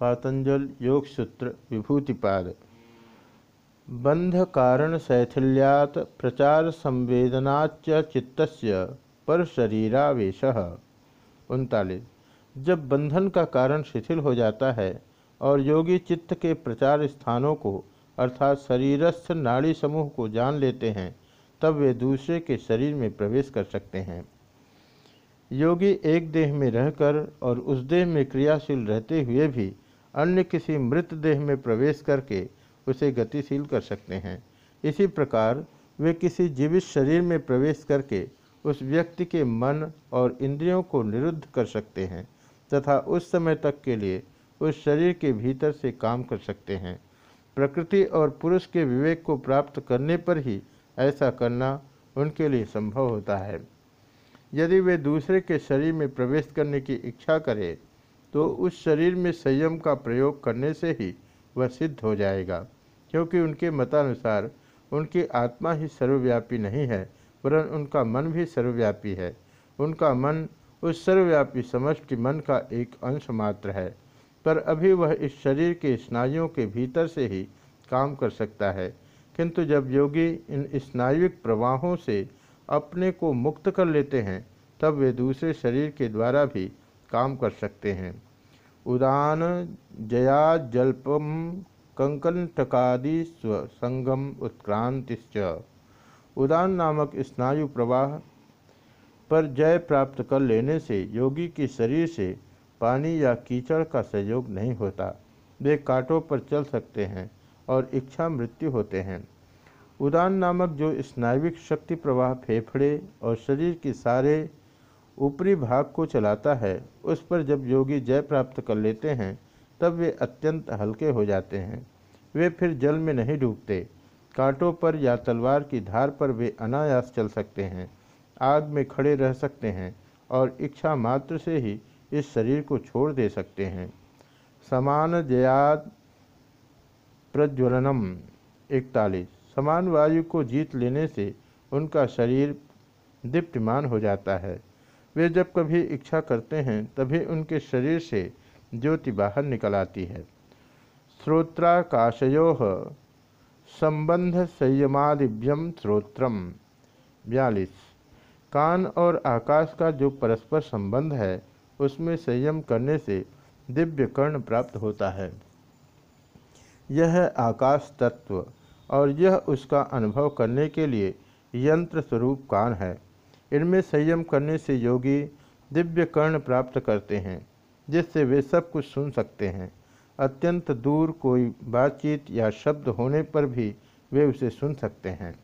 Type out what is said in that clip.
पातंजल योग सूत्र विभूतिपाद। बंध कारण शैथिल्यात प्रचार संवेदनाच चित्त पर शरीरावेश। उनतालीस। जब बंधन का कारण शिथिल हो जाता है और योगी चित्त के प्रचार स्थानों को अर्थात शरीरस्थ नाड़ी समूह को जान लेते हैं, तब वे दूसरे के शरीर में प्रवेश कर सकते हैं। योगी एक देह में रहकर और उस देह में क्रियाशील रहते हुए भी अन्य किसी मृत देह में प्रवेश करके उसे गतिशील कर सकते हैं। इसी प्रकार वे किसी जीवित शरीर में प्रवेश करके उस व्यक्ति के मन और इंद्रियों को निरुद्ध कर सकते हैं तथा उस समय तक के लिए उस शरीर के भीतर से काम कर सकते हैं। प्रकृति और पुरुष के विवेक को प्राप्त करने पर ही ऐसा करना उनके लिए संभव होता है। यदि वे दूसरे के शरीर में प्रवेश करने की इच्छा करें तो उस शरीर में संयम का प्रयोग करने से ही वह सिद्ध हो जाएगा। क्योंकि उनके मतानुसार उनकी आत्मा ही सर्वव्यापी नहीं है, वरन उनका मन भी सर्वव्यापी है। उनका मन उस सर्वव्यापी समष्टि मन का एक अंश मात्र है। पर अभी वह इस शरीर के स्नायुओं के भीतर से ही काम कर सकता है। किंतु जब योगी इन स्नायुविक प्रवाहों से अपने को मुक्त कर लेते हैं, तब वे दूसरे शरीर के द्वारा भी काम कर सकते हैं। उदान जया जल्पम कंकंटकादि स्वसंगम उत्क्रांतिश्च। उदान नामक स्नायु प्रवाह पर जय प्राप्त कर लेने से योगी के शरीर से पानी या कीचड़ का सहयोग नहीं होता। वे कांटों पर चल सकते हैं और इच्छा मृत्यु होते हैं। उदान नामक जो स्नायविक शक्ति प्रवाह फेफड़े और शरीर के सारे ऊपरी भाग को चलाता है, उस पर जब योगी जय प्राप्त कर लेते हैं, तब वे अत्यंत हल्के हो जाते हैं। वे फिर जल में नहीं डूबते। कांटों पर या तलवार की धार पर वे अनायास चल सकते हैं, आग में खड़े रह सकते हैं और इच्छा मात्र से ही इस शरीर को छोड़ दे सकते हैं। समान जयाद प्रज्वलनम, इकतालीस। समान वायु को जीत लेने से उनका शरीर दीप्तिमान हो जाता है। वे जब कभी इच्छा करते हैं, तभी उनके शरीर से ज्योति बाहर निकल आती है। श्रोत्राकाशयो संबंध संयमादिभ्यम श्रोत्रम बयालीस। कान और आकाश का जो परस्पर संबंध है, उसमें संयम करने से दिव्य कर्ण प्राप्त होता है। यह आकाश तत्व और यह उसका अनुभव करने के लिए यंत्र स्वरूप कान है। इनमें संयम करने से योगी दिव्य कर्ण प्राप्त करते हैं, जिससे वे सब कुछ सुन सकते हैं। अत्यंत दूर कोई बातचीत या शब्द होने पर भी वे उसे सुन सकते हैं।